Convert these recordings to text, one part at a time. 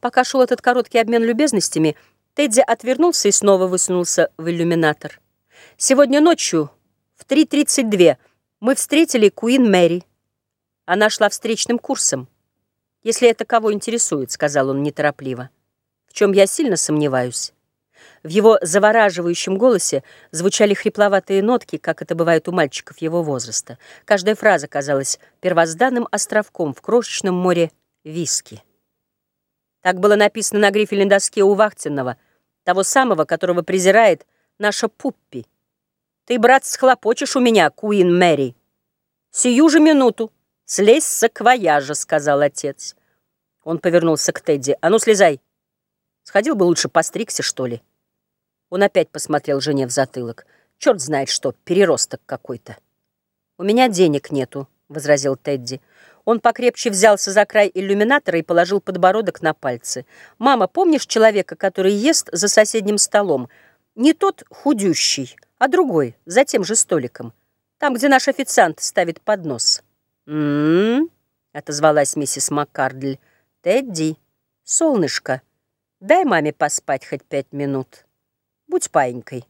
Пока шел этот короткий обмен любезностями, Тедди отвернулся и снова высунулся в иллюминатор. «Сегодня ночью в 3.32 мы встретили Куин Мэри. Она шла встречным курсом. Если это кого интересует», — сказал он неторопливо, — «в чем я сильно сомневаюсь». В его завораживающем голосе звучали хрипловатые нотки, как это бывает у мальчиков его возраста. Каждая фраза казалась первозданным островком в крошечном море виски. Так было написано на грифельной доске у Вахтенного, того самого, которого презирает наша Пуппи. «Ты, брат, схлопочешь у меня, Куин Мэри!» «Сию же минуту! Слезь с саквояжа!» — сказал отец. Он повернулся к Тедди. «А ну, слезай! Сходил бы лучше постригся, что ли?» Он опять посмотрел жене в затылок. «Черт знает что, переросток какой-то!» «У меня денег нету», — возразил Тедди. Он покрепче взялся за край иллюминатора и положил подбородок на пальцы. «Мама, помнишь человека, который ест за соседним столом? Не тот худющий, а другой, за тем же столиком. Там, где наш официант ставит поднос». «М-м-м», отозвалась миссис Маккардль. «Тедди, солнышко, дай маме поспать хоть пять минут. Будь паинькой».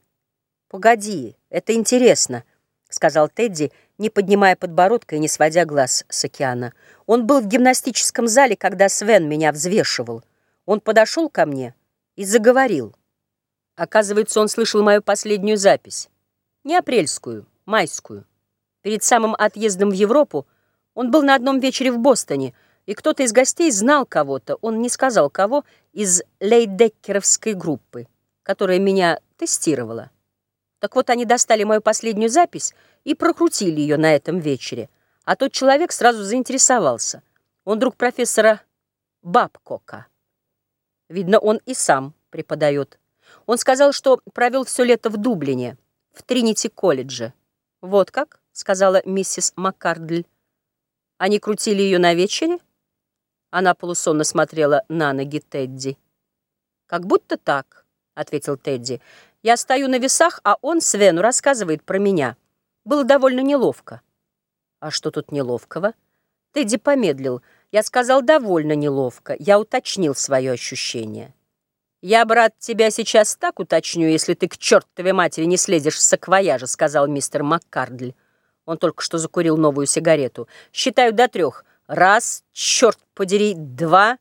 «Погоди, это интересно», — сказал Тедди, — не поднимая подбородка и не сводя глаз с океана. Он был в гимнастическом зале, когда Свен меня взвешивал. Он подошел ко мне и заговорил. Оказывается, он слышал мою последнюю запись. Не апрельскую, майскую. Перед самым отъездом в Европу он был на одном вечере в Бостоне, и кто-то из гостей знал кого-то, он не сказал кого, из лейдеккеровской группы, которая меня тестировала. Так вот, они достали мою последнюю запись и прокрутили ее на этом вечере. А тот человек сразу заинтересовался. Он друг профессора Бабкока. Видно, он и сам преподает. Он сказал, что провел все лето в Дублине, в Тринити-колледже. «Вот как?» — сказала миссис Маккардль. «Они крутили ее на вечере?» Она полусонно смотрела на ноги Тедди. «Как будто так», — ответил Тедди. «Я стою на весах, а он, Свену, рассказывает про меня». Было довольно неловко. А что тут неловкого? Тедди помедлил. Я сказал, довольно неловко. Я уточнил свое ощущение. «Я, брат, тебя сейчас так уточню, если ты к чертовой матери не слезешь с саквояжа», сказал мистер Маккардль. Он только что закурил новую сигарету. «Считаю до трех. Раз, черт подери, два...»